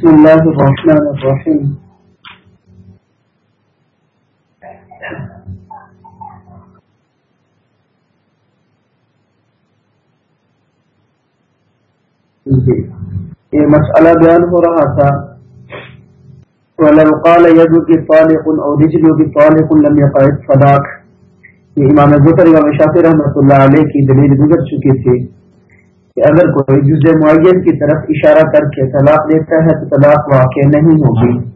بسم الله الرحمن الرحيم. جی یہ مسئلہ بیان ہو رہا تھا۔ وَلَوْ قَالَ يَدُكِ طَالِقٌ أَوْ رِجْلُكِ طَالِقٌ لَمْ يَقَعِدْ فَدَاكَ۔ یہ امام ظفر امام شافی رحمۃ اللہ علیہ کی دلیل گزر چکی تھی۔ کہ اگر کوئی جز معین کی طرف اشارہ کر کے طلاق دیتا ہے تو طلاق واقع نہیں ہوگی۔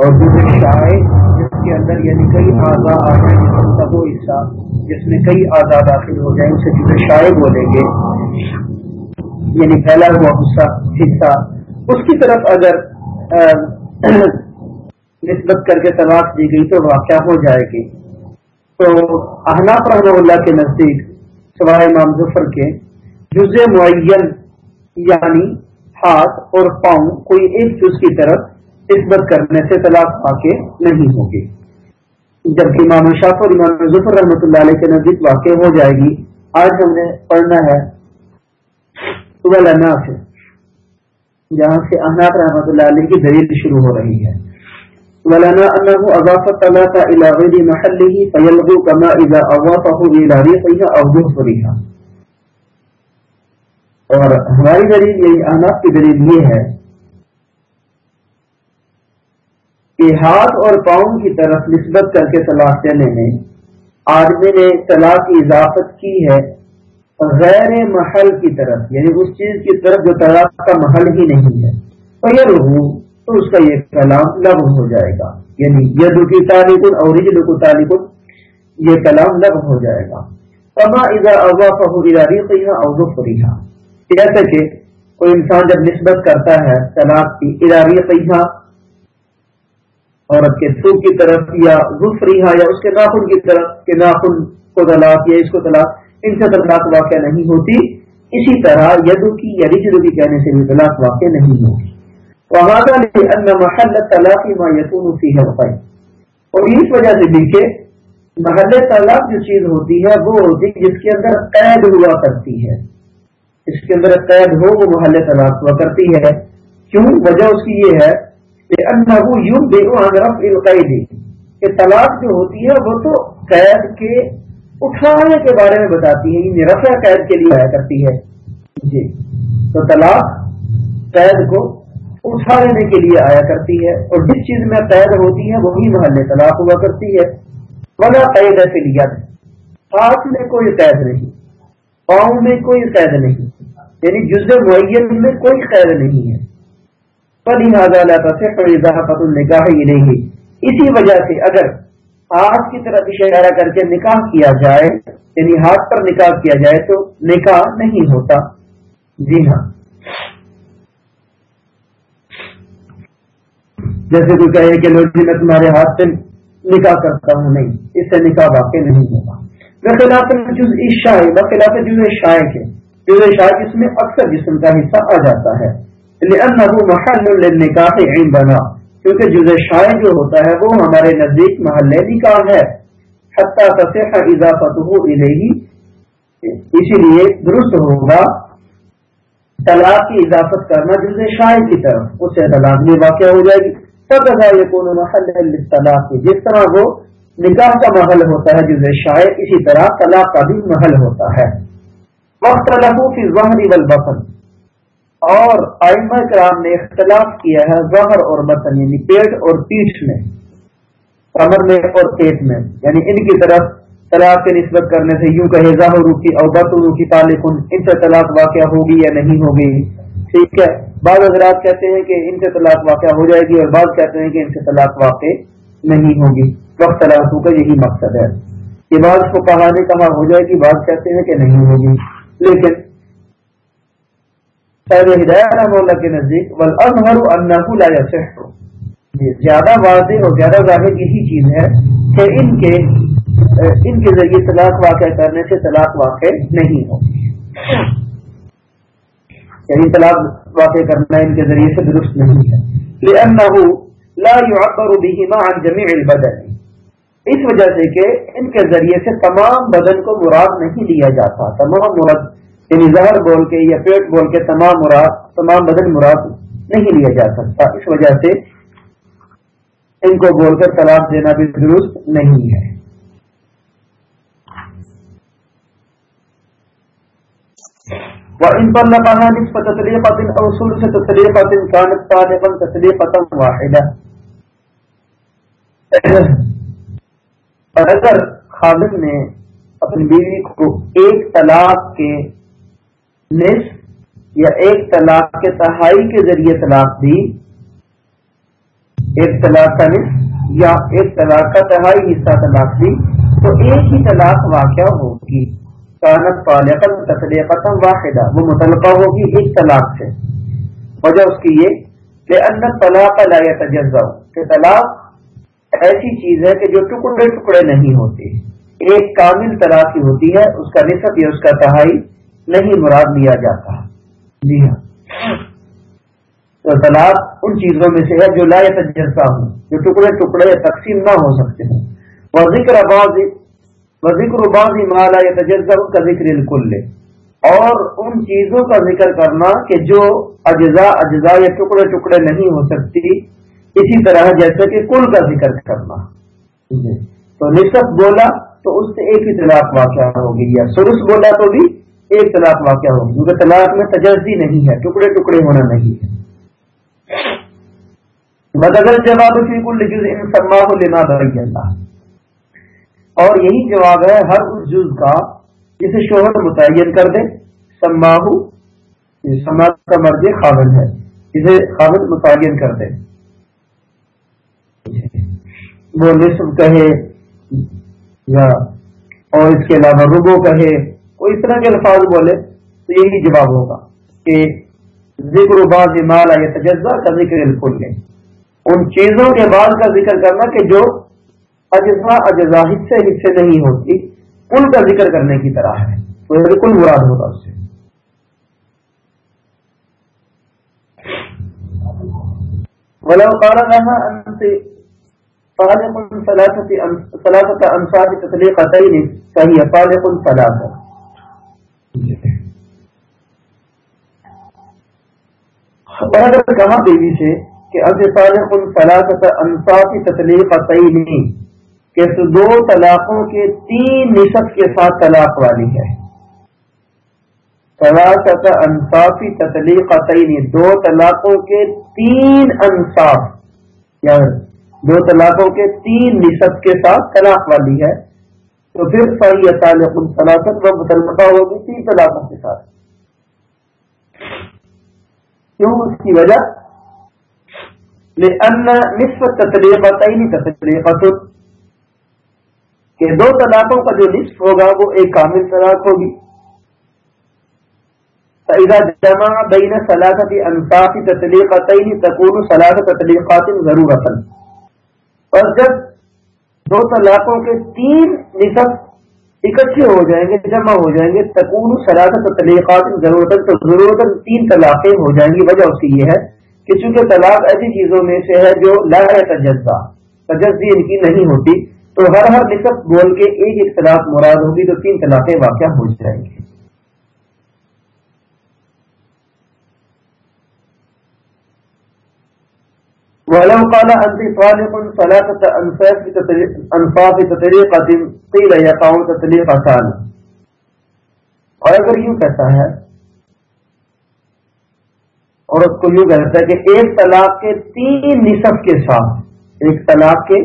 اور دوسرے شاعر جس کے اندر یعنی کئی اعضاء آ جائیں جس کا وہ حصہ جس میں کئی اعضاء داخل ہو جائیں اسے جز شاعر بولیں گے۔ یعنی پھیلا ہوا حصہ حصہ۔ اس کی طرف اگر نسبت کر کے طلاق دی گئی تو واقع ہو جائے گی۔ تو احناف رحمہ اللہ کے نزدیک سوائے امام ظفر کے جز معین یعنی ہاتھ اور پاؤں کوئی ایک جز کی طرف نسبت کرنے سے طلاق واقع نہیں ہوگی۔ جبکہ امام شاف اور امام ظفر رحمۃ اللہ علیہ کے نزدیک واقع ہو جائے گی، آج ہم نے پڑھنا ہے جہاں سے احناف رحمۃ اللہ علیہ کی دلیل شروع ہو رہی ہے۔ ولنا انه اضاف الطلاق الى غير محله فيلغو كما اذا اضافه الى ريحها او ظفرها اور ہماری دلیل یہی احناف کی دلیل یہ ہے کہ ہاتھ اور پاؤں کی طرف نسبت کر کے طلاق دینے میں آدمی نے طلاق کی اضافت کی ہے غیر محل کی طرف یعنی اس چیز کی طرف جو طلاق کا محل ہی نہیں ہے۔ اور یہ رحو تو اس کا یہ کلام لب ہو جائے گا۔ یعنی ید کی تعلق اور کو تعلق یہ کلام لب ہو جائے گا۔ اما اذا اضافه الى ريقها او ظفرها جیسے کہ کوئی انسان جب نسبت کرتا ہے طلاق کی الى ريقها عورت کے تھوک کی طرف یا ظفرها یا اس کے ناخن کی طرف، کہ ناخن کو طلاق یا اس کو طلاق، ان سے طلاق واقع نہیں ہوتی۔ اسی طرح یدو کی یا رجلو کی کہنے سے بھی طلاق واقع نہیں ہوتی محل طلاق ما یقون فیہ وقعی اور اس وجہ سے بھی کہ محل طلاق جو چیز ہوتی ہے، وہ ہوتی ہے جس کے اندر قید ہوا کرتی ہے۔ اس کے اندر قید ہو، وہ محل طلاق ہوا کرتی ہے۔ کیوں؟ وجہ اس کی یہ ہے کہ انہو یوں بے رفع القید۔ کہ طلاق جو ہوتی ہے، وہ تو قید کے اٹھانے کے بارے میں بتاتی ہے یہ رفع قید کے لیے آیا کرتی ہے۔ جی تو طلاق قید کو اٹھا لینے کے لیے آیا کرتی ہے اور جس چیز میں قید ہوتی ہے وہی محلے طلاق ہوا کرتی ہے۔ ولا قید ہے لیا ہاتھ میں کوئی قید نہیں، پاؤں میں کوئی قید نہیں یعنی جز معین میں کوئی قید نہیں ہے۔ پر لہٰذا سے نکاح ہی نہیں اسی وجہ سے اگر ہاتھ کی طرف اشارہ کر کے نکاح کیا جائے یعنی ہاتھ پر نکاح کیا جائے تو نکاح نہیں ہوتا۔ جی ہاں۔ جیسے کوئی کہے کہ لوگ جی میں تمہارے ہاتھ سے نکاح کرتا ہوں، نہیں، اس سے نکاح واقع نہیں ہوگا۔ بخلاف جز بخلاف جز شائع کے۔ جز شائع میں اکثر جسم کا حصہ آ جاتا ہے۔ محل نکاح بنا کیونکہ جز شائع جو ہوتا ہے، وہ ہمارے نزدیک محلے نکاح ہے۔ حتیٰ تصح اضافت ہو اسی لیے درست ہوگا۔ طلاق کی اضافت کرنا جز شائع کی طرف، اس سے طلاق میں واقع ہو جائے گی۔ محل طلاق جس طرح وہ نکاح کا محل ہوتا ہے جز شائع اسی طرح طلاق کا بھی محل ہوتا ہے۔ وقت فی ظہری والبطن۔ اور آئمہ کرام نے اختلاف کیا ہے ظہر اور بطن یعنی پیٹ اور پیٹھ میں کمر میں اور پیٹ میں۔ یعنی ان کی طرف طلاق کی نسبت کرنے سے یوں کہے، ظاہر کی اور بط کی تعلق ان سے طلاق واقع ہوگی یا نہیں ہوگی۔ ٹھیک ہے۔ بعض حضرات کہتے ہیں کہ ان سے طلاق واقع ہو جائے گی اور بعض کہتے ہیں کہ ان سے طلاق واقع نہیں ہوگی۔ وقت طلاقوں کا یہی مقصد ہے۔ کہ بعض کو کہا نے کہا ہو جائے گی، بعض کہتے ہیں کہ نہیں ہوگی۔ لیکن ہدایت اللہ کے نزدیک لا يصح۔ زیادہ واضح اور زیادہ ظاہر یہی چیز ہے کہ ان کے ان کے ذریعے طلاق واقع کرنے سے طلاق واقع نہیں ہو یعنی طلاق واقع کرنا ان کے ذریعے سے درست نہیں ہے۔ لأنه لا يعبر بهما عن جميع البدن۔ اس وجہ سے کہ ان کے ذریعے سے تمام بدن کو مراد نہیں لیا جاتا۔ تمام مراد یعنی زہر بول کے یا پیٹ بول کے تمام مراد، تمام بدن مراد نہیں لیا جا سکتا۔ اس وجہ سے ان کو بول کر طلاق دینا بھی درست نہیں ہے۔ ان پر لگانا نسبت تطریقات اصول سے تطریقات کانت طالبا تطریقتا واحدہ اور اگر خالد نے اپنی بیوی کو ایک طلاق کے نصف یا ایک طلاق کے تہائی کے ذریعے طلاق دی، ایک طلاق کا نصف یا ایک طلاق کا تہائی حصہ طلاق دی، تو ایک ہی طلاق واقع ہوگی۔ کانت طالقا تطریقتا واحدہ وہ متعلقہ ہوگی ایک طلاق سے وجہ اس کی یہ کہ ان طلاق لا يتجزا کہ طلاق ایسی چیز ہے کہ جو ٹکڑے ٹکڑے نہیں ہوتے۔ ایک کامل طرح کی ہوتی ہے، اس کا نصب یا اس کا تہائی نہیں مراد لیا جاتا۔ جی ہاں۔ تو طلاق ان چیزوں میں سے ہے جو لا تجزا ہوں، جو ٹکڑے ٹکڑے تقسیم نہ ہو سکتے۔ ہوں وہ ذکر آباد وہ ذکر آباد مالا یا تجزا کا ذکر الکل. اور ان چیزوں کا ذکر کرنا کہ جو اجزاء اجزاء یا ٹکڑے ٹکڑے نہیں ہو سکتی، اسی طرح جیسے کہ کل کا ذکر کرنا. تو نصف بولا تو اس سے ایک ہی طلاق واقع ہوگی، یا سرس بولا تو بھی ایک طلاق واقع ہوگی، کیونکہ طلاق میں تجزی نہیں ہے، ٹکڑے ٹکڑے ہونا نہیں ہے. بدل جواب فی کل جز ان سما لینا اور یہی جواب ہے ہر اس جز کا، جسے شوہر متعین کر دے، سماہو یعنی سما کا مرض خاون ہے، جسے خاون متعین کر دے۔ وہ نصف کہے یا اور اس کے علاوہ ربو کہے کوئی اس طرح کے الفاظ بولے تو یہی جواب ہوگا کہ ذکر بعض مال یا تجزہ کا ذکر الفل ان چیزوں کے بعد کا ذکر کرنا کہ جو اجزا اجزا حصے حصے نہیں ہوتی، ان کا ذکر کرنے کی طرح ہے۔ تو بالکل مراد ہوگا اس سے ولو قال لها انت طالق تطليقتين فهي طالق اور اگر کہا بیوی سے کہ اب طالق ثلاثة انصاف تطلیقتین کہ دو طلاقوں کے تین نصف کے ساتھ طلاق والی ہے۔ ثلاثة انصاف تطلیقتین، دو طلاقوں کے تین انصاف یعنی دو طلاقوں کے تین نصب کے ساتھ طلاق والی ہے۔ تو پھر صحیح تعلق سلاست و مطلقہ ہوگی تین طلاقوں کے ساتھ۔ کیوں؟ اس کی وجہ؟ نصف تطلیقہ تطلیقت کہ دو طلاقوں کا جو نصف ہوگا وہ ایک کامل طلاق ہوگی۔ جمع بین سلاست انصاف تطلیقتین تکون سلاست تطلیقات ضرورت اور جب دو طلاقوں کے تین نصف اکٹھے ہو جائیں گے، جمع ہو جائیں گے، تکون سلاست تلیقات ضرورت تو ضرورت تین طلاقیں ہو جائیں گی۔ وجہ اس کی یہ ہے کہ چونکہ طلاق ایسی چیزوں میں سے ہے جو لا تجزا تجزی ان کی نہیں ہوتی۔ تو ہر ہر نصف بول کے ایک ایک طلاق مراد ہوگی تو تین طلاقیں واقع ہو جائیں گی۔ ولو قال أنت طالق ثلاثة أنفاف تطريقة قيل يقع تطريقتان۔ اور اگر یوں کہتا ہے، اور اس کو یوں کہتا ہے کہ ایک طلاق کے تین نصف کے ساتھ، ایک طلاق کے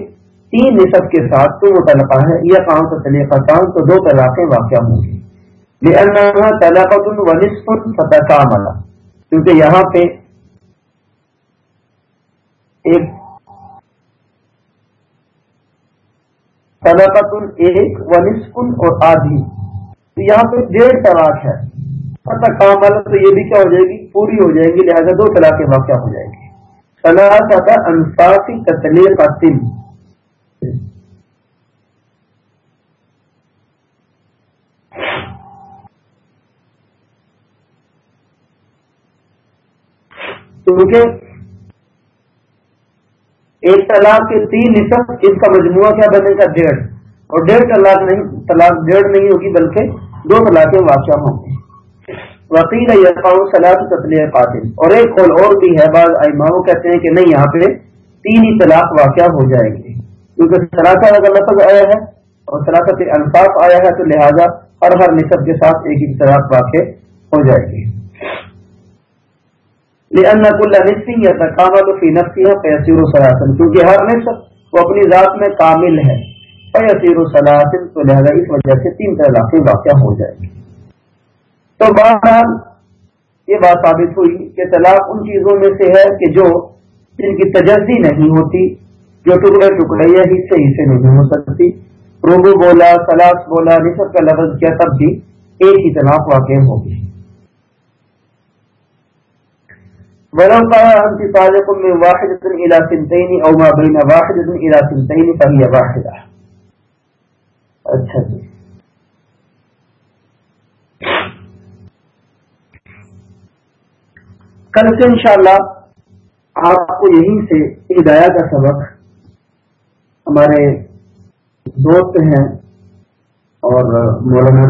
تین نصف کے ساتھ تو وہ طلقہ ہے، یہ کام تو طریقہ تو دو طلاقیں واقع ہوں گی۔ یہ طلاقت و نصف کیونکہ یہاں پہ ایک صداقت ایک اور آدھی۔ تو یہاں پہ ڈیڑھ طلاق ہے۔ پتہ کام والا تو یہ بھی کیا ہو جائے گی؟ پوری ہو جائیں گی، لہٰذا دو طلاقیں واقع ہو جائیں گی۔ صلاح انصافی تطلیق کا تل کیونکہ ایک طلاق کے تین نصف اس کا مجموعہ کیا بنے گا؟ ڈیڑھ۔ اور ڈیڑھ طلاق نہیں، طلاق ڈیڑھ نہیں ہوگی بلکہ دو طلاقیں واقع ہوں گی۔ وکیل یقاؤ سلاد تطلیع قاتل۔ اور ایک قول اور بھی ہے، بعض وہ کہتے ہیں کہ نہیں، یہاں پہ تین ہی طلاق واقع ہو جائے گی۔ کیونکہ سلاثہ اگر لفظ آیا ہے اور سلاثت الفاظ آیا ہے تو لہذا ہر ہر نصب کے ساتھ ایک ہی طلاق واقع ہو جائے گی۔ لأن كل نصف يتكامل في فيصير ثلاثا کیونکہ ہر نصف وہ اپنی ذات میں کامل ہے۔ فيصير ثلاثا تو لہذا اس وجہ سے تین طلاقیں واقع ہو جائے گی۔ تو بہرحال یہ بات ثابت ہوئی کہ طلاق ان چیزوں میں سے ہے کہ جو جن کی تجزی نہیں ہوتی جو ٹکڑے ٹکڑے یا حصے حصے نہیں ہو سکتی۔ روبو بولا، سلاس بولا نصف کا لفظ کیا تب بھی ایک ہی طلاق واقع ہوگی ولو قال انت طالق من واحدة الى سنتين او ما بين واحدة الى سنتين فهي واحدة۔ اچھا جی۔ کل سے انشاءاللہ آپ کو یہیں سے ہدایہ کا سبق ہمارے دوست ہیں اور مولانا